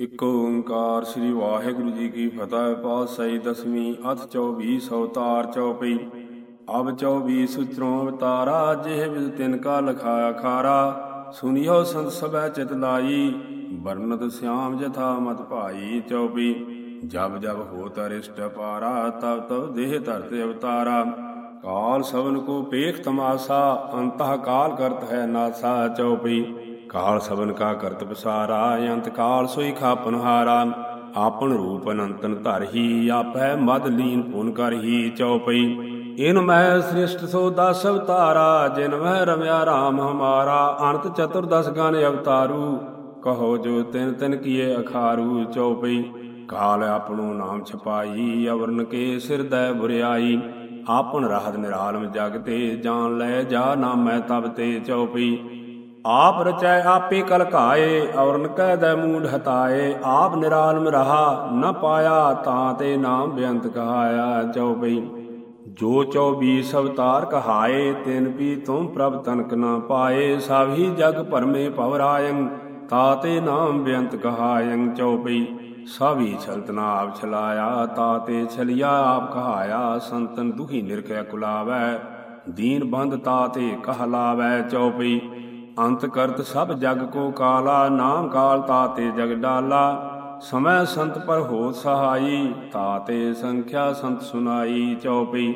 ਇਕ ਓੰਕਾਰ ਸ੍ਰੀ ਵਾਹਿਗੁਰੂ ਜੀ ਕੀ ਫਤਿਹ, ਪਾਤਸ਼ਾਹੀ ਦਸਵੀਂ ਅਥ 24 ਅਵਤਾਰ ਚੌਪਈ। ਅਬ 24 ਸੁਤਰੋਂ ਅਵਤਾਰਾ ਜਿਹ ਵਿਦ ਤਿਨ ਕਾ ਲਖਾਇਆ ਖਾਰਾ। ਸੁਨਿਓ ਸੰਤ ਸਭੈ ਚਿਤ ਲਾਈ ਬਰਨਤ ਸਿਆਮ ਜਥਾ ਮਤ ਭਾਈ ਚੌਪਈ। ਜਬ ਜਬ ਹੋਤ ਅਰਿਸ਼ਟ ਪਾਰਾ, ਤਬ ਤਬ ਦੇਹ ਧਰਤੇ ਅਵਤਾਰਾ। ਕਾਲ ਸਵਨ ਕੋ ਪੇਖ ਤਮਾਸਾ, ਅੰਤਹ ਕਾਲ ਕਰਤ ਹੈ ਨਾਸਾ ਚੌਪਈ। ਕਾਲ ਸਬਨ ਕਾ ਕਰਤ ਬਸਾਰਾ ਅੰਤ ਕਾਲ ਸੋਈ ਖਾਪਨ ਹਾਰਾ ਆਪਨ ਰੂਪ ਅਨੰਤਨ ਧਰਹੀ ਆਪੈ ਮਦ ਲੀਨ ਪੁਨ ਕਰਹੀ ਚਉਪਈ। ਇਨ ਮਹਿ ਸ੍ਰਿਸ਼ਟ ਸੋ ਦਸ ਅਵਤਾਰਾ ਜਿਨ ਮਹਿ ਰਮਿਆ ਰਾਮ ਹਮਾਰਾ। ਅਨੰਤ ਚਤੁਰਦਸ ਗਨ ਅਵਤਾਰੂ, ਕਹੋ ਜੋ ਤਿਨ ਤਿਨ ਕੀਏ ਅਖਾਰੂ ਚਉਪਈ। ਕਾਲ ਆਪਣੋ ਨਾਮ ਛਪਾਈ, ਅਵਰਨ ਕੇ ਸਿਰਦੈ ਬੁਰਿਆਈ। ਆਪਨ ਰਾਹਤ ਨਿਰਾਲਮ ਜਗ ਤੇ ਜਾਣ ਲੈ ਜਾ ਨਾਮੈ ਤਬ ਤੇ ਚਉਪਈ। ਆਪ ਰਚੈ ਆਪੇ ਕਲਕਾਏ ਔਰਨ ਕਹਿ ਦੈ ਮੂਡ ਹਤਾਏ। ਆਪ ਨਿਰਾਲਮ ਰਹਾ, ਨ ਪਾਇਆ ਤਾਂ ਤੇ ਨਾਮ ਬੇਅੰਤ ਕਹਾਇਆ ਚਉਪਈ ਜੋ 24 ਅਵਤਾਰ ਕਹਾਏ, ਤਿਨ ਪੀ ਤੁਮ ਪ੍ਰਭ ਤਨਕ ਨ ਪਾਏ। ਸਾਭੀ ਜਗ ਭਰਮੇ ਭਵਰਾਇੰ ਤਾਤੇ ਨਾਮ ਬੇਅੰਤ ਕਹਾਇੰ ਚਉਪਈ ਸਾਭੀ ਛਲਤਨਾ ਆਪ ਛਲਾਇਆ ਤਾਤੇ ਛਲਿਆ ਆਪ ਕਹਾਇਆ। ਸੰਤਨ ਦੁਖੀ ਨਿਰਖਿਆ ਕੁਲਾਵੈ, ਦੀਨ ਬੰਦ ਤਾਤੇ ਕਹਲਾਵੈ ਚਉਪਈ ਅੰਤ ਕਰਤ ਸਭ ਜਗ ਕੋ ਕਾਲਾ, ਨਾਮ ਕਾਲ ਤਾਤੇ ਜਗ ਡਾਲਾ। ਸਮੈ ਸੰਤ ਪਰ ਹੋ ਸਹਾਈ, ਤਾਤੇ ਸੰਖਿਆ ਸੰਤ ਸੁਨਾਈ, ਚਉਪਈ।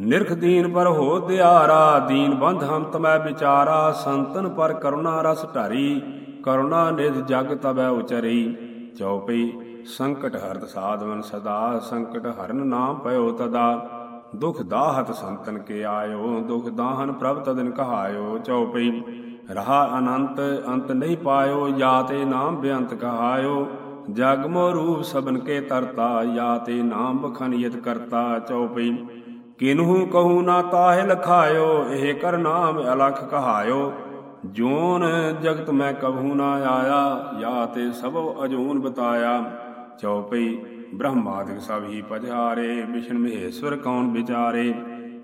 ਨਿਰਖ ਦੀਨ ਪਰ ਹੋ ਦਿਆਰਾ ਦੀਨ ਬੰਧ ਹਮ ਤਮੈ ਵਿਚਾਰਾ। ਸੰਤਨ ਪਰ ਕਰੁਣਾ ਰਸ ਢਾਰੀ ਕਰੁਣਾ ਨਿਧ ਜਗ ਤਬੈ ਉਚਰੀ। ਚਉਪਈ, ਸੰਕਟ ਹਰਤ ਸਾਧਵਨ ਸਦਾ, ਸੰਕਟ ਹਰਨ ਨਾਮ ਪਇਓ ਤਦਾ। ਦੁਖ ਦਾਹਤ ਸੰਤਨ ਕੇ ਆਇਓ, ਦੁਖ ਦਾਹਨ ਪ੍ਰਭ ਤਦਨ ਕਹਾਇਓ। ਚਉਪਈ ਰਹਾ ਅਨੰਤ, ਅੰਤ ਨਹੀਂ ਪਾਇਓ ਜਾਂ ਤੇ ਨਾਮ ਬੇਅੰਤ ਕਹਾਇਓ। ਜਗ ਮੋ ਰੂਪ ਸਬਨ ਕੇ ਤਰਤਾ ਯਾ ਤੇ ਨਾਮ ਬਖਨੀਯਤ ਕਰਤਾ ਚਉਪਈ। ਕਿਨਹੂ ਕਹੂ ਨਾ ਤਾਹਿ ਲਖਾਇਓ, ਇਹ ਕਰ ਨਾਮ ਅਲਖ ਕਹਾਇਓ। ਜੋਨ ਜਗਤ ਮੈਂ ਕਭੂ ਨਾ ਆਇਆ ਜਾਂ ਤੇ ਸਭੋ ਅਜੂਨ ਬਤਾਇਆ। ਚਉਪਈ ਬ੍ਰਹਮਾਦਿਕ ਸਭ ਹੀ ਪਧਾਰੇ ਵਿਸ਼ਨ ਮਹੇਸ਼ਵਰ ਕੌਣ ਵਿਚਾਰੇ।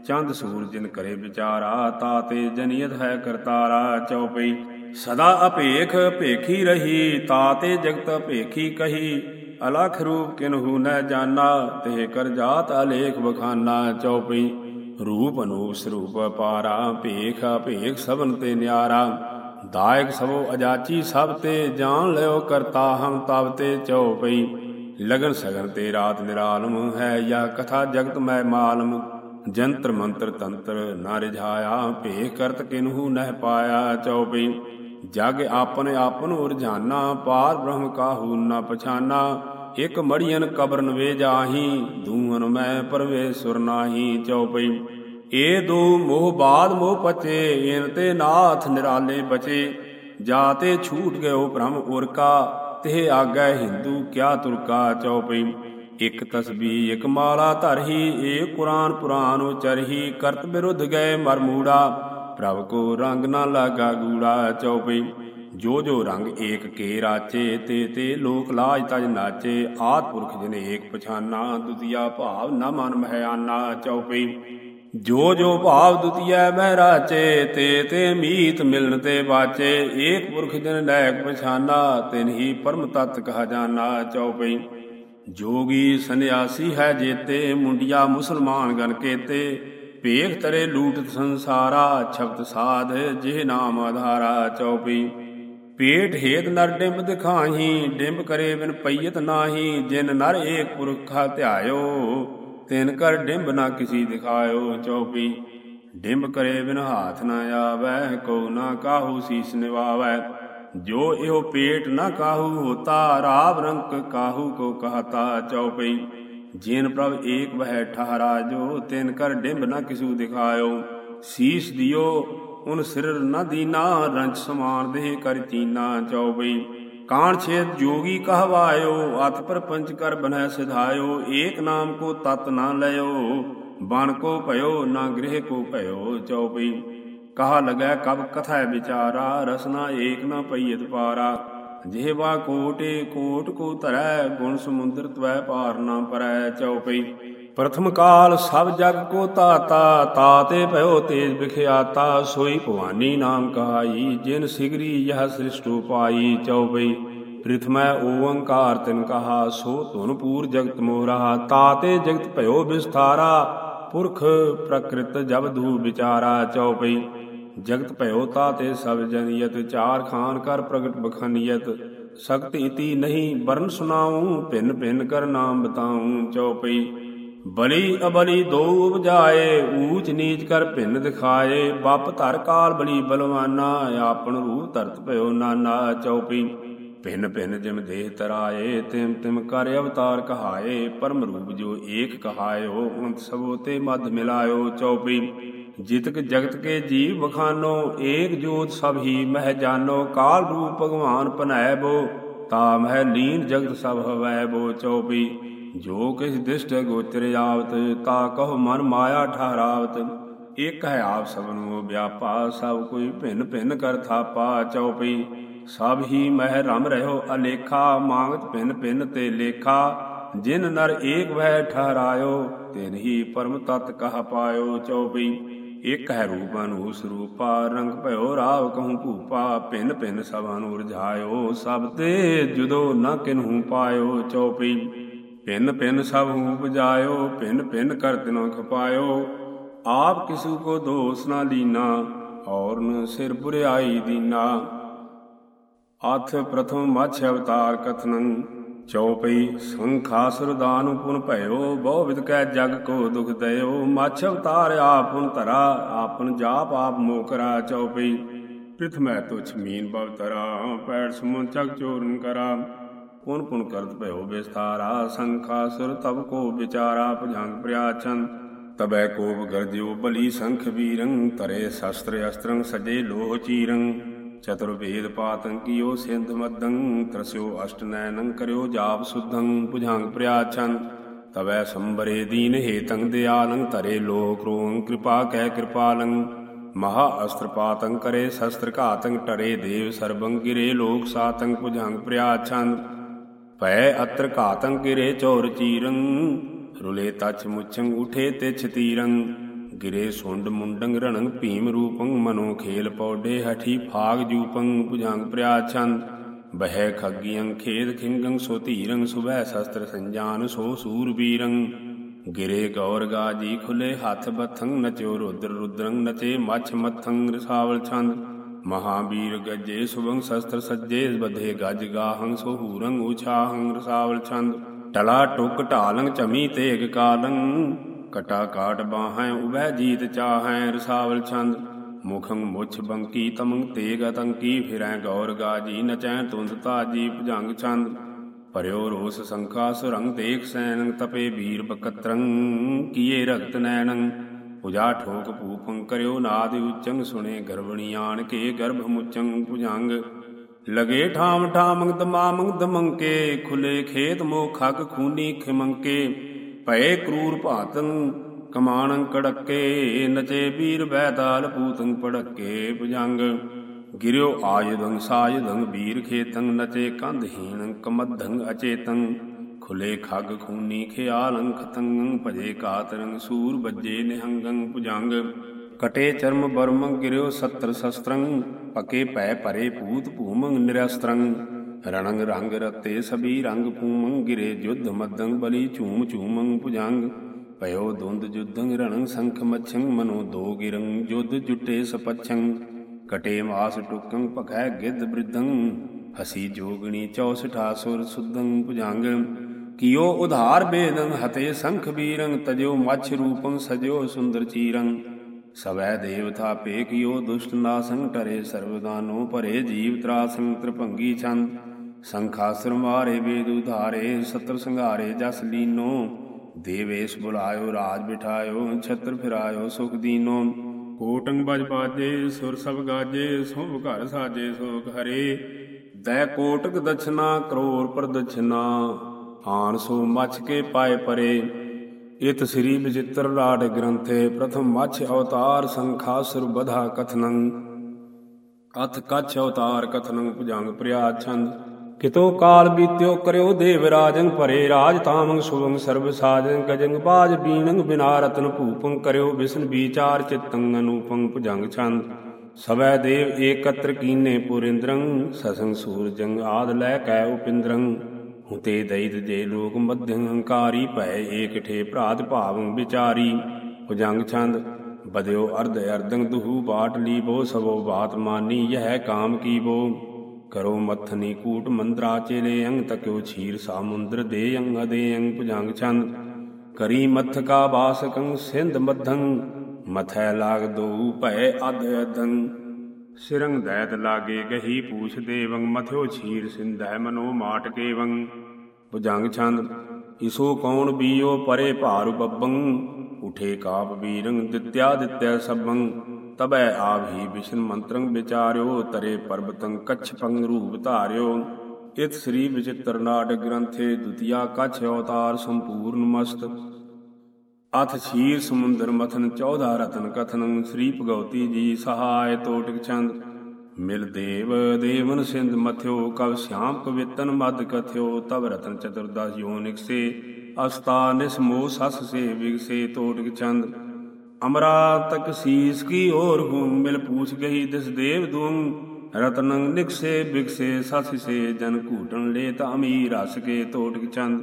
ਚੰਦ ਸੂਰਜ ਜਿਨ ਕਰੇ ਵਿਚਾਰਾ ਤਾਤੇ ਜਨੀਅਤ ਹੈ ਕਰਤਾਰਾ ਚਉਪਈ। ਸਦਾ ਅਪੇਖ ਭੇਖੀ ਰਹੀ ਤਾਤੇ ਜਗਤ ਭੇਖੀ ਕਹੀ। ਅਲਖ ਰੂਪ ਕਿਨਹੂ ਨ ਜਾਣਾ ਤੇ ਕਰ ਜਾਤ ਅਲੇਖ ਬਖਾਨਾ ਚਉਪਈ। ਰੂਪ ਅਨੂਪ ਸਰੂਪ ਪਾਰਾ, ਭੇਖ ਭੇਖ ਸਭਨ ਤੇ ਨਿਆਰਾ। ਦਾਇਕ ਸਭੋ ਅਜਾਚੀ ਸਭ ਤੇ, ਜਾਣ ਲਿਓ ਕਰਤਾ ਹਮ ਤਬ ਤੇ ਚਉਪਈ। ਲਗਨ ਸਗਨ ਤੇ ਰਾਤ ਨਿਰਾਲਮ ਹੈ, ਯਾ ਕਥਾ ਜਗਤ ਮੈਂ ਮਾਲਮ। ਜੰਤਰ ਮੰਤਰ ਤੰਤਰ ਨਾ ਰਿਝਾਇਆ ਭੇ ਕਰਤ ਕਿਨਹੂ ਨਹਿ ਪਾਇਆ ਚਉਪਈ। ਜਗ ਆਪਨ ਆਪਨ ਉਰਝਾਨਾ ਪਾਰ ਬ੍ਰਹਮ ਕਾਹੂ ਨਾ ਪਛਾਨਾ। ਇਕ ਮੜੀਨ ਕਬਰਨ ਵੇ ਜਾਹੀ ਦੂਨ ਮੈਂ ਪਰਵੇਸ਼ੁਰ ਨਾਹੀ ਚਉਪਈ। ਏ ਦੋ ਮੋਹ ਬਾਦ ਮੋਹ ਪਚੇ, ਇਨ ਤੇ ਨਾਥ ਨਿਰਾਲੇ ਬਚੇ। ਜਾ ਤੇ ਛੂਟ ਗਇਓ ਬ੍ਰਹਮ ਉਰਕਾ ਤੇ ਆਗੈ ਹਿੰਦੂ ਕਿਆ ਤੁਰਕਾ ਚਉਪਈ। ਇਕ ਤਸਬੀ ਇਕ ਮਾਲਾ ਧਰਹੀ ਏ ਕੁਰਾਨ ਪੁਰਾਨ ਉਚਰਹੀ ਕਰਤ ਵਿਰੁੱਧ ਗਏ ਮਰਮੂੜਾ ਪ੍ਰਭ ਕੋ ਰੰਗ ਨਾ ਲਾਗਾ ਗੂੜਾ ਚਉਪਈ ਜੋ ਜੋ ਰੰਗ ਏਕ ਕੇ ਰਾਚੇ, ਤੇ ਤੇ ਲੋਕ ਲਾਜ ਤਜ ਨਾਚੇ। ਆਦ ਪੁਰਖ ਜਿਨੇ ਏਕ ਪਛਾਨਾ, ਦੁਤੀਆ ਭਾਵ ਨਾ ਮਨ ਮਹਿਆਨਾ ਚਉਪਈ ਜੋ ਜੋ ਭਾਵ ਦੁਤੀਆ ਮਹਿ ਰਾਚੇ, ਤੇ ਤੇ ਮੀਤ ਮਿਲਣ ਤੇ ਬਾਚੇ। ਏਕ ਪੁਰਖ ਜਿਨ ਨਾਇਕ ਪਛਾਨਾ, ਤਿਨ ਹੀ ਪਰਮ ਤਤ ਕਹਾ ਜਾਣਾ ਚਉਪਈ ਜੋਗੀ ਸੰਨਿਆਸੀ ਹੈ ਜੇਤੇ, ਮੁੰਡਿਆ ਮੁਸਲਮਾਨ ਗਨ ਕੇਤੇ। ਭੇਖ ਤਰੇ ਲੂਟ ਸੰਸਾਰਾ, ਛਪਤ ਸਾਧ ਜਿਹ ਨਾਮ ਆਧਾਰਾ ਚਉਪਈ ਪੇਟ ਹੇਤ ਨਰ ਡਿੰਬ ਦਿਖਾਹੀ, ਡਿੰਬ ਕਰੇ ਬਿਨ ਪਈਤ ਨਾਹੀ, ਜਿਨ ਨਰ ਏਕ ਪੁਰਖਾ ਧਿਆਇਓ, ਤਿਨ ਕਰ ਡਿੰਬ ਨਾ ਕਿਸੀ ਦਿਖਾਇਓ ਚਉਪਈ ਡਿੰਬ ਕਰੇ ਬਿਨ ਹਾਥ ਨਾ ਆਵੈ ਕੋ ਨਾ ਕਾਹੂ ਸੀਸ ਨਿਵਾਵੈ। ਜੋ ਇਹੋ ਪੇਟ ਨਾ ਕਾਹੂ ਹੋਤਾ ਰਾਵ ਰੰਕ ਕਾਹੂ ਕੋ ਕਹਤਾ ਚਉਪਈ ਜਿਨ ਪ੍ਰਭ ਏਕ ਵਹਿ ਠਹਰਾ ਜੋ, ਤਿਨ ਕਰ ਡਿੰਬ ਨਾ ਕਿਸੂ ਦਿਖਾਇਓ। ਸੀਸ ਦਿਓ, ਉਨ ਸਿਰ ਨਾ ਦੀਨਾ ਰੰਚ ਸਮਾਨ ਦੇਹ ਕਰ ਚੀਨਾ ਚਉਪਈ ਕਾਣ ਛੇਦ ਜੋਗੀ ਕਹਵਾਇਓ, ਅਤ ਪਰ ਪੰਚ ਕਰ ਬਨੈ ਸਿਧਾਇਓ, ਏਕ ਨਾਮ ਕੋ ਤਤ ਨਾ ਲਇਓ। ਬਨ ਕੋ ਭਇਓ, ਨਾ ਗ੍ਰਹਿ ਕੋ ਭਇਓ, ਚਉਪਈ। ਕਹਾ ਲਗੈ ਕਬ ਕਥਾ ਵਿਚਾਰਾ, ਰਸਨਾ ਏਕ ਨ ਪਈਤ ਪਾਰਾ। ਜਿਹਵਾ ਕੋਟੇ ਕੋਟ ਕੋ ਧਰੈ, ਗੁਣ ਸਮੁੰਦਰ ਤਵੈ ਪਾਰ ਨਾ ਪਰੈ, ਚਉਪਈ। ਪ੍ਰਥਮ ਕਾਲ ਸਭ ਜਗ ਕੋ ਤਾਤਾ ਤਾਤੇ ਭਇਓ ਤੇਜ ਵਿਖਿਆਤਾ, ਸੋਈ ਭਵਾਨੀ ਨਾਮ ਕਹਾਈ, ਜਿਨ ਸਿਗਰੀ ਯਹ ਸ੍ਰਿਸ਼ਟ ਉਪਾਈ ਚਉਪਈ। ਪ੍ਰਿਥਮੈ ਓੰਕਾਰ ਤਿਨ ਕਹਾ, ਸੋ ਧੁਨ ਪੂਰ ਜਗਤ ਮੋਰਾ ਤਾਤੇ ਜਗਤ ਭਇਓ ਵਿਸਥਾਰਾ। ਪੁਰਖ ਪ੍ਰਕ੍ਰਿਤ ਜਬ ਦੂ ਵਿਚਾਰਾ ਚਉਪਈ। ਜਗਤ ਭਇਓ ਤਾਤੇ ਸਭ ਜਨੀਅਤ, ਚਾਰ ਖਾਨ ਕਰ ਪ੍ਰਗਟ ਬਖਾਨੀਅਤ। ਸਖਤ ਇਤੀ ਨਹੀਂ ਬਰਨ ਸੁਨਾਉ ਭਿੰਨ ਭਿੰਨ ਕਰ ਨਾਮ ਬਤਾਉ ਚਉਪਈ। ਬਲੀ ਅਬਲੀ ਦੋ ਉਪਜਾਏ, ਊਚ ਨੀਚ ਕਰ ਭਿੰਨ ਦਿਖਾਏ। ਬੱਪ ਧਰ ਕਾਲ ਬਲੀ ਬਲਵਾਨਾ, ਆਪਣ ਰੂਪ ਧਰਤ ਭਇਓ ਨਾਨਾ ਚਉਪਈ। ਭਿੰਨ ਭਿੰਨ ਜਿਮ ਦੇਹ ਤਰਾਏ ਤਿਮ ਤਿਮ ਕਰ ਅਵਤਾਰ ਕਹਾਏ, ਪਰਮ ਰੂਪ ਜੋ ਏਕ ਕਹਾਇਓ ਅੰਤ ਸਭੋ ਤੇ ਮਦ ਮਿਲਾਇਓ ਚਉਪਈ ਜਿਤਕ ਜਗਤ ਕੇ ਜੀਵ ਬਖਾਨੋ ਏਕ ਜੋਤ ਸਭ ਹੀ ਮਹਿ ਜਾਨੋ, ਕਾਲ ਰੂਪ ਭਗਵਾਨ ਪਨੈ ਬੋ ਤਾ ਮਹਿ ਲੀਨ ਜਗਤ ਸਭ ਹਵੈ ਬੋ ਚਉਪਈ ਜੋ ਕਿਸ ਦਿਸ਼ਟ ਗੋਚਰ ਆਵਤ, ਤਾ ਕਹੁ ਮਨ ਮਾਇਆ ਠਹਰਾਵਤ। ਇਕ ਹੈ ਆਪ ਸਭਨੋ ਵਿਆਪਾ, ਸਭ ਕੋਈ ਭਿੰਨ ਭਿੰਨ ਕਰ ਥਾਪਾ ਚਉਪਈ ਸਭ ਹੀ ਮਹਿ ਰਮ ਰਹਿਓ, ਅਲੇਖਾ ਮਾਂਗਤ ਭਿੰਨ ਭਿੰਨ ਤੇ ਲੇਖਾ। ਜਿਨ ਨਰ ਏਕ ਵਹਿ ਠਹਰਾਇਓ, ਤਿਨ ਹੀ ਪਰਮ ਤਤ ਕਹ ਪਾਇਓ ਚਉਪਈ ਇਕ ਹੈ ਰੂਪ ਅਨੂਸ ਰੂਪਾ, ਰੰਗ ਭਇਓ ਰਾਵ ਕਹੂੰ ਭੂਪਾ। ਭਿੰਨ ਭਿੰਨ ਸਭਾ ਨੂੰ ਰਝਾਇਓ ਸਭ ਤੇ ਜੁਦੋ ਨ ਕਿਨਹੂ ਪਾਇਓ ਚਉਪਈ ਭਿੰਨ ਭਿੰਨ ਸਭ ਹੂੰ ਬੁਝਾਇਓ ਭਿੰਨ ਭਿੰਨ ਕਰ ਤਿਨੋ ਖਪਾਇਓ। ਆਪ ਕਿਸੂ ਕੋ ਦੋਸ ਨਾ ਲੀਨਾ, ਔਰ ਨ ਸਿਰ ਬੁਰਿਆਈ ਦੀਨਾ। ਅਥ ਪ੍ਰਥਮ ਮਛ ਅਵਤਾਰ ਕਥਨੰ ਚਉਪਈ ਸੰਖਾਸੁਰ ਦਾਨ ਪੁਨ ਭਇਓ ਬਹੁ ਵਿਦਕੈ ਜਗ ਕੋ ਦੁਖ ਦਇਓ। ਮਛ ਅਵਤਾਰ ਆਪਨ ਧਰਾ, ਆਪਨ ਜਾਪ ਆਪ ਮੋਕਰਾ ਚਉਪਈ ਪ੍ਰਿਥਮੈ ਤੁਛ ਮੀਨ ਬਵ ਤਰਾ ਪੈੜ ਸਮੁਨ ਚਕ ਚੋਰਨ ਕਰਾ। ਪੁਨ ਪੁਨ ਕਰਤ ਭਇਓ ਵਿਸਤਾਰਾ ਸੰਖਾਸੁਰ ਤਬ ਕੋ ਵਿਚਾਰਾ, ਭਜੰਗ ਪ੍ਰਿਆਚਨ। ਤਬੈ ਕੋਪ ਗਰਜਿਓ ਬਲੀ ਸੰਖ ਵੀਰੰ ਤਰੇ ਸ਼ਸਤਰ ਅਸਤਰੰ, ਸਜੇ ਲੋਹ ਚੀਰੰ। ਚਤੁਰਵੇਦ ਪਾਤੰ ਕੀਓ ਸਿੰਧ ਮਦੰ ਤਰਸਿਓ ਅਸ਼ਟ ਕਰਿਓ ਜਾਪ ਸੁਧੰ ਭੁਜੰਗ ਪ੍ਰਿਆਚਨ ਤਵੈ ਸੰਬਰੇ ਦੀਨ ਹੇਤੰ ਦਿਆਲੰ ਤਰੇ ਲੋਕ ਰੋੰ ਕਿਰਪਾ ਕਹਿ ਕਿਰਪਾਲੰ ਮਹਾ ਅਸਤਰ ਪਾਤੰ ਕਰੇ ਸ਼ਸਤਰ ਘਾਤੰ ਟਰੇ ਦੇਵ ਸਰਬੰ ਗਿਰੇ ਲੋਕ ਸਾਤੰ ਭੁਜੰਗ ਪ੍ਰਿਆਚਨ ਭੈ ਅਤਰ ਘਾਤੰ ਗਿਰੇ ਚੋਰ ਚੀਰੰ ਰੁਲੇ ਤਛ ਮੁਛੰ ਉਠੇ ਤੇ ਛਤੀਰੰ ਗਿਰੇ ਸੁੰਡ ਮੁੰਡੰਗ ਰਣੰਗ ਭੀਮ ਰੂਪੰ ਮਨੋ ਖੇਲ ਪੌਡੇ ਹਠੀ ਫਾਗ ਜੂਪੰ ਭੁਜੰਗ ਪ੍ਰਿਆਛੰਦ ਬਹਿ ਖੱਗੀਆਂ ਖੇਦ ਖਿੰਗੰ ਸੋ ਧੀਰੰ ਸੁਭੈ ਸ਼ਸਤਰ ਸੰਜਾਨ ਸੋ ਸੂਰਬੀਰੰ ਗਿਰੇ ਗੌਰ ਗਾਜੀ ਖੁਲੇ ਹੱਥ ਬਥੰ ਨਚੋ ਰੁਦਰ ਰੁਦਰੰ, ਨਚੇ ਮਛ ਮਥੰ ਰਸਾਵਲ ਛੰਦ। ਮਹਾਬੀਰ ਗੱਜੇ ਸੁਭੰ ਸ਼ਸਤਰ ਸੱਜੇ, ਬਧੇ ਗਜ ਗਾਹੰ ਸੋ ਹੂਰੰ ਉਛਾਹੰ ਰਸਾਵਲ ਛੰਦ। ਟਲਾ ਟੁਕ ਢਾਲੰ, ਚਮੀ ਤੇਗ ਕਾਲੰ। ਕਟਾ ਕਾਟ ਬਾਹੈ ਉਬੈ ਜੀਤ ਚਾਹੈ ਰਸਾਵਲ ਛੰਦ ਮੁਖੰ ਮੁਛ ਬੰਕੀ ਤਮੰ ਤੇਗ ਅਤੰਕੀ ਫਿਰੈ ਗੌਰ ਗਾਜੀ ਨਚੈ ਤੁੰਦ ਤਾਜੀ ਭਜੰਗ ਛੰਦ ਪਰਿਓ ਰੋਸ ਸੰਖਾ ਸੁਰੰਗ ਦੇਖ ਸੈਨੰ ਤਪੇ ਵੀਰ ਬਕਤਰੰ ਕੀਏ ਰਗਤ ਨੈਣੰ ਪੁਜਾ ਠੋਕ ਭੂਪੰ ਕਰਿਓ ਨਾਦ ਉਚੰਗ ਸੁਣੇ ਗਰਵਣੀ ਆਣ ਕੇ ਗਰਭ ਮੁਚੰਗ ਭੁਜੰਗ ਲਗੇ ਠਾਮ ਠਾਮੰਗ ਦਮਾਮੰਗ ਦਮੰਕੇ ਖੁਲੇ ਖੇਤ ਮੋ ਖਗ ਖੂਨੀ ਖਿਮੰਕੇ ਭਏ ਕਰੂਰ ਭਾਤੰ, ਕਮਾਣੰ ਕੜਕੇ, ਨਚੇ ਵੀਰ ਬੈਤਾਲ ਪੂਤੰ ਪੜਕੇ ਭੁਜੰਗ। ਗਿਰਿਓ ਆਯੁਧੰ ਸਾਯੁਧੰ ਵੀਰ ਖੇਤੰ, ਨਚੇ ਕੰਧਹੀਣ ਕਮਧੰ ਅਚੇਤੰ। ਖੁਲੇ ਖੱਗ ਖੂਨੀ ਖਿਆਲੰ ਖਤੰਗੰ ਭਜੇ ਕਾਤਰੰ ਸੂਰ ਬੱਜੇ ਨਿਹੰਗੰ ਭੁਜੰਗ। ਕਟੇ ਚਰਮ ਬਰਮ ਗਿਰਿਓ ਸਤਰ ਸ਼ਸਤਰੰ, ਪਕੇ ਪੈ ਪਰੇ ਭੂਤ ਭੂਮੰ ਨਿਰਸਤਰੰ। ਰਣੰਗ ਰੰਗ ਰਤੇ ਸਭੀ ਰੰਗ ਪੂਮੰ ਗਿਰੇ ਜੁਧ ਮਦੰ ਬਲੀ ਝੂਮ ਝੂਮੰ ਭੁਜੰਗ। ਭਇਓ ਦੁੰਦ ਜੁਧੰ ਰਣੰ ਸੰਖ ਮਛੰ, ਮਨੋ ਦੋ ਗਿਰੰ ਜੁਧ ਜੁਟੇ ਸਪਛੰ। ਕਟੇ ਮਾਸ ਟੁਕੰ ਪਖੈ ਗਿੱਧ ਬ੍ਰਿਧੰ। ਹਸੀ ਜੋਗਣੀ ਚੌਸਠਾ ਸੁਰ ਸੁਦੰ ਭੁਜੰਗ। ਕੀਓ ਉਧਾਰ ਬੇਦੰ ਹਤੇ ਸੰਖ ਬੀਰੰ ਤਜੋ ਮਛ ਰੂਪੰ ਸਜਿਓ ਸੁੰਦਰ ਚੀਰੰ। ਸਵੈ ਦੇਵਤਾ ਪੇਕਿਓ ਦੁਸ਼ਟ ਨਾਸੰ, ਟਰੇ ਸਰਵਦਾਨੋ ਭਰੇ ਜੀਵ ਤਰਾਸੰ, ਤ੍ਰਿਭੰਗੀ ਛੰਦ। ਸੰਖਾਸੁਰ ਮਾਰੇ ਵੇਦ ਉਧਾਰੇ ਸਤਰ ਸੰਘਾਰੇ ਜਸ ਲੀਨੋ। ਦੇਵੇਸ਼ ਬੁਲਾਇਓ, ਰਾਜ ਬਿਠਾਇਓ, ਛਤਰ ਫਿਰਾਇਓ, ਸੁਖ ਦੀਨੋ। ਕੋਟੰਗ ਬਜ ਬਾਜੇ, ਸੁਰ ਸਭ ਗਾਜੇ ਸੋਭ ਘਰ ਸਾਜੇ, ਸੋਖ ਹਰੇ। ਦੈ ਕੋਟਕ ਦਛਨਾ ਕਰੋੜ ਪ੍ਰਦਛਨਾ। ਆਣ ਸੋ ਮਛ ਕੇ ਪਾਏ ਪਰੇ। ਇਤ ਸ੍ਰੀ ਵਿਚਿਤ੍ਰ ਰਾਟ ਗ੍ਰੰਥੇ, ਪ੍ਰਥਮ ਮੱਛ ਅਵਤਾਰ ਸੰਖਾਸੁਰ ਬਧਾ ਕਥਨੰ। ਅਥ ਕਛ ਅਵਤਾਰ ਕਥਨੰ ਭੁਜੰਗ ਪ੍ਰਿਆ ਛੰਦ ਕਿਤੋ ਕਾਲ ਬੀਤਿਓ ਕਰਿਓ ਦੇਵ ਰਾਜੰ ਭਰੇ ਰਾਜ ਤਾਮੰ ਸੁਭੰ ਸਰਬ ਸਾਜੰ ਗਜੰਗ ਬਾਜ ਬੀਣੰ ਬਿਨਾ ਰਤਨ ਭੂਪੰ ਕਰਿਓ ਵਿਸ਼ਨ ਵਿਚਾਰ ਚਿਤੰਗ ਅਨੂਪੰ ਭੁਜੰਗ ਛੰਦ। ਸਵੈ ਦੇਵ ਏਕਤਰ ਕੀਨੇ ਪੁਰਿੰਦਰੰ ਸਸੰਗ ਸੂਰਜੰ ਆਦ ਲੈ ਕੈ ਉਪਿੰਦਰੰ। ਹੁਤੇ ਦੈਤ ਜੇ ਲੋਕ ਮਧ્યੰ ਹੰਕਾਰੀ ਭੈ ਏਕਠੇ ਭਰਾਤ ਭਾਵੰ ਵਿਚਾਰੀ। ਭੁਜੰਗ ਛੰਦ ਬਦਿਓ ਅਰਧ ਅਰਧੰ ਦੁਹੂ ਬਾਟ ਲੀਬੋ ਸਭੋ ਬਾਤ ਮਾਨੀ, ਯਹ ਕਾਮ ਕੀਬੋ ਕਰੋ ਮਥਨੀ ਕੂਟ ਮੰਦਰਾ ਚੇਲੇ ਅੰਗ ਤਕਿਓ ਛੀਰ ਸਾਮੁੰਦਰ ਦੇ ਅੰਗ ਅਦੇ ਅੰਗ ਭੁਜੰਗ ਛੰਦ। ਕਰੀ ਮਥ ਕਾ ਬਾਸਕੰ ਸਿੰਧ ਮਧੰ, ਮਥੈ ਲਾਗ ਦੋ ਭੈ ਅਧ ਅਦੰ ਸਿਰੰਗ ਦੈਤ ਲਾਗੇ ਗਹੀ ਪੂਛ ਦੇਵੰ ਮਥਿਓ ਛੀਰ ਸਿੰਧੈ ਮਨੋ ਮਾਟ ਕੇਵੰ। ਭੁਜੰਗ ਛੰਦ, ਇਸੋ ਕੌਣ ਬੀਓ ਪਰੇ ਭਾਰੂ ਬੱਬੰ? ਉਠੇ ਕਾਪ ਵੀਰੰ ਦਿੱਤਿਆ ਦਿੱਤਿਆ ਸਭੰ। ਤਬੈ ਆਭੀ ਵਿਸ਼ਨ ਮੰਤਰੰ ਵਿਚਾਰਿਓ, ਤਰੇ ਪਰਬਤੰ ਕੱਛ ਪੰਗ ਰੂਪ ਧਾਰਿਓ। ਇਤ ਸ੍ਰੀ ਵਿਚਿਤ੍ਰ ਨਾਟਕ ਗ੍ਰੰਥੇ ਦੁਤੀਆ ਕਛ ਅਵਤਾਰ ਸੰਪੂਰਨ ਮਸਤ। ਅਥ ਛੀਰ ਸਮੁੰਦਰ ਮਥਨ 14 ਰਤਨ ਕਥਨੰ, ਸ੍ਰੀ ਭਗਵਤੀ ਜੀ ਸਹਾਇ ਟੋਟਕ ਚੰਦ। ਮਿਲ ਦੇਵ ਦੇਵਨ ਸਿੰਧ ਮਥਿਓ, ਕਵ ਸ਼ਾਮ ਪਵਿੱਤਨ ਮਦ ਕਥਿਓ ਤਬ ਰਤਨ ਚਤੁਰਦਸ ਯੋਨਿਕ ਸੇ ਅਸਤਾ ਨਿਸਮੋ ਸਸ ਸੇ ਵਿਗਸੇ ਟੋਟਕ ਚੰਦ। ਅਮਰਾ ਤਕ ਸੀਸ ਕੀ ਔਰ ਹੂੰ ਮਿਲ ਪੂਛ ਗਈ ਦਿਸ ਦੇਵ ਦੂੰ। ਰਤਨੰ ਨਿਕਸੇ ਬਿਕਸੇ, ਸਸ ਸੇ ਜਨ ਘੂਟਣ ਲੈ ਤਾ ਅਮੀਰ, ਰਸ ਕੇ ਟੋਟਕ ਚੰਦ।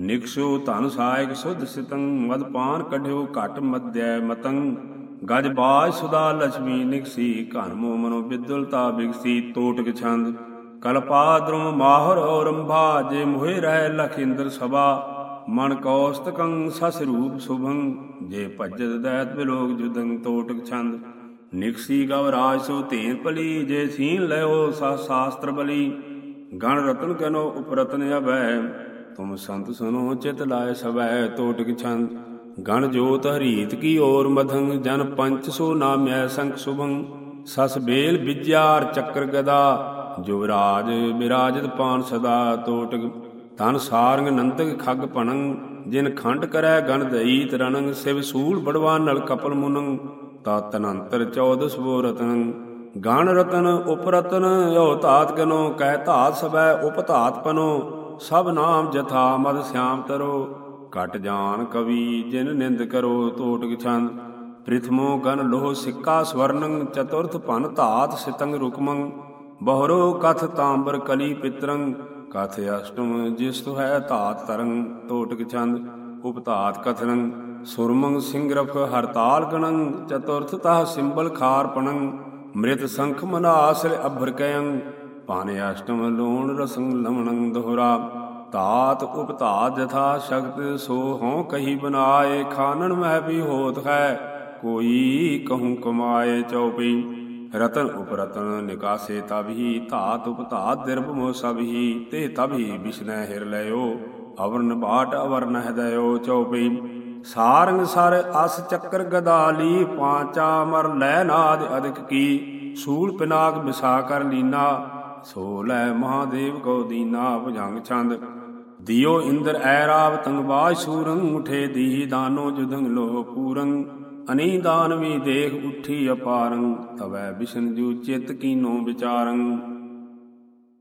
ਨਿਕਸ਼ੋ ਧਨ ਸਾਇਕ ਸੁਧ ਸਿਤੰ, ਮਦ ਪਾਨ ਕਢਿਓ ਘਟ ਮਧਿਐ ਮਤੰ। ਗਜ ਬਾਜ ਸੁਦਾ ਲక్ష్ਮੀ ਨਿਕਸੀ, ਘਨ ਮੋ ਮਨੋ ਵਿਦੁਲਤਾ ਬਿਗਸੀ ਤੋਟਕ ਛੰਦ। ਕਲਪਾਦਰਮ ਮਾਹਰ ਔਰੰਭਾ, ਜੇ ਮੋਹਿ ਰਹਿ ਲਖਿੰਦਰ ਸਭਾ। ਮਨ ਕੌਸਤਕੰ ਸਸ ਰੂਪ ਸੁਭੰ, ਜੇ ਭਜਤ ਦੈਤ ਬਿਲੋਕ ਜੁਦੰ ਤੋਟਕ ਛੰਦ। ਨਿਕਸੀ ਗਵ ਰਾਜ ਸੋ ਧੇਨ ਪਲੀ ਜੇ ਸੀਨ ਲਿਓ ਸਾ ਸ਼ਾਸਤਰ ਬਲੀ। ਗਣ ਰਤਨ ਕਨੋ ਉਪਰਤਨ ਅਭੈ, ਤੁਮ ਸੰਤ ਸੁਨੋ ਚਿਤ ਲਾਇ ਸਵੈ ਤੋਟਕ ਛੰਦ। ਗਣ ਜੋਤ ਹਰੀਤ ਕੀ ਔਰ ਮਧੰ, ਜਨ ਪੰਚ ਸੋ ਨਾਮੈ ਸੰਖ ਸੁਭੰ। ਸਸ ਬੇਲ ਵਿਜਿਆਰ ਚੱਕਰ ਗਦਾ, ਜੁਵਰਾਜ ਬਿਰਾਜਤ ਪਾਨ ਸਦਾ ਤੋਟਕ। ਤਨ ਸਾਰੰਗ ਨੰਦਕ ਖੱਗ ਭਣੰ, ਜਿਨ ਖੰਡ ਕਰੈ ਗਣ ਦਈਤ ਰਣੰ ਸਿਵ ਸੂਲ ਬੜਵਾਨ ਨਲ ਕਪਲ ਮੁਨੰ, ਤਾ ਤਨੰਤਰ 14 ਸਵੋ ਰਤਨ। ਗਣ ਰਤਨ ਉਪ ਰਤਨ ਯੋ ਧਾਤ ਕਨੋ ਕਹਿ ਧਾਤ ਸਬੈ ਉਪ ਧਾਤ ਪਨੋ। ਸਭ ਨਾਮ ਜਥਾ ਮਦ ਸਿਆਮ ਤਰੋ। ਘਟ ਜਾਣ ਕਵੀ ਜਿਨ ਨਿੰਦ ਕਰੋ ਤੋਟਕ ਛੰਦ। ਪ੍ਰਿਥਮੋ ਗਨ ਲੋਹ ਸਿੱਕਾ ਸਵਰਨੰ, ਚਤੁਰਥ ਭਨ ਧਾਤ ਸਿਤੰਗ ਰੁਕਮੰ। ਬਹਰੋ ਕਥ ਤਾਂਬਰ ਕਲੀ ਪਿਤਰੰ ਕਥ ਅਸ਼ਟਮ, ਜਿਸ ਤੁ ਹੈ ਧਾਤ ਤਰੰਗ, ਤੋਟਕ ਛੰਦ, ਉਪਧਾਤ ਕਥਨੰ ਸੁਰਮੰਗ ਸਿੰਘਰਫ ਹਰਤਾਲ ਗਣੰ, ਚਤੁਰਥ ਤਹ ਸਿੰਬਲ ਖਾਰਪਣੰ ਮ੍ਰਿਤ ਸੰਖ ਮਨਾਸਲ ਅਭਰ ਕਯੰ ਪਾਨੇ ਅਸ਼ਟਮ ਲੋਣ ਰਸੰ ਲਮਣੰ ਦੋਹਰਾ ਤਾਤ ਉਪਤਾਤ ਜਥਾ ਸ਼ਕਤ ਸੋ ਹਉ ਕਹੀ ਬਨਾਏ, ਖਾਨਣ ਮਹਿ ਵੀ ਹੋਤ ਹੈ, ਕੋਈ ਕਹੂੰ ਕਮਾਏ ਚਉਪਈ ਰਤਨ ਉਪਰਤਨ ਨਿਕਾਸੇ ਤਬਹੀ ਧਾਤ ਉਪਧਾਤ ਦਿਰਭ ਮੋ ਸਭਹੀ ਤੇ ਤਬਹੀ ਬਿਸ਼ਨੈ ਹਿਰ ਲਿਓ ਅਵਰਨ ਬਾਟ ਅਵਰਨ ਹਦਇਓ ਚਉਪਈ ਸਾਰੰਗ ਸਰ ਅਸ ਚੱਕਰ ਗਦਾਲੀ, ਪਾਂਚਾ ਮਰ ਲੈ ਨਾਦ ਅਧਿਕ ਕੀ। ਸੂਲ ਪਿਨਾਕ ਵਿਸਾ ਕਰ ਲੀਨਾ, ਸੋ ਲੈ ਮਹਾਦੇਵ ਕੋ ਦੀਨਾ ਭੁਜੰਗ ਛੰਦ। ਦਿਓ ਇੰਦਰ ਐਰਾਵ ਤੰਗਬਾਜ ਸੂਰੰ ਉਠੇ ਦੀਹੀ ਦਾਨੋ ਜੁਦੰਗ ਲੋ ਪੂਰੰ ਅਨੀ ਦਾਨ ਵੀ ਦੇਖ ਉੱਠੀ ਅਪਾਰੰ ਤਵੈ ਬਿਸ਼ਨ ਜੂ ਚਿਤ ਕੀਨੋ ਵਿਚਾਰੰ